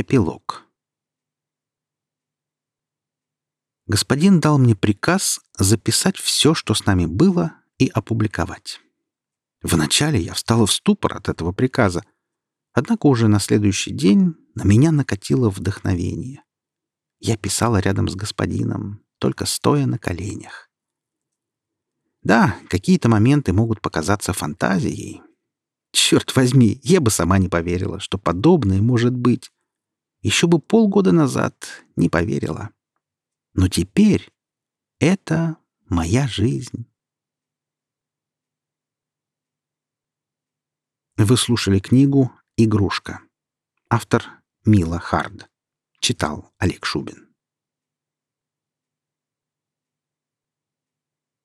Эпилог. Господин дал мне приказ записать все, что с нами было, и опубликовать. Вначале я встала в ступор от этого приказа, однако уже на следующий день на меня накатило вдохновение. Я писала рядом с господином, только стоя на коленях. Да, какие-то моменты могут показаться фантазией. Черт возьми, я бы сама не поверила, что подобное может быть. Еще бы полгода назад не поверила. Но теперь это моя жизнь. Вы слушали книгу «Игрушка». Автор Мила Хард. Читал Олег Шубин.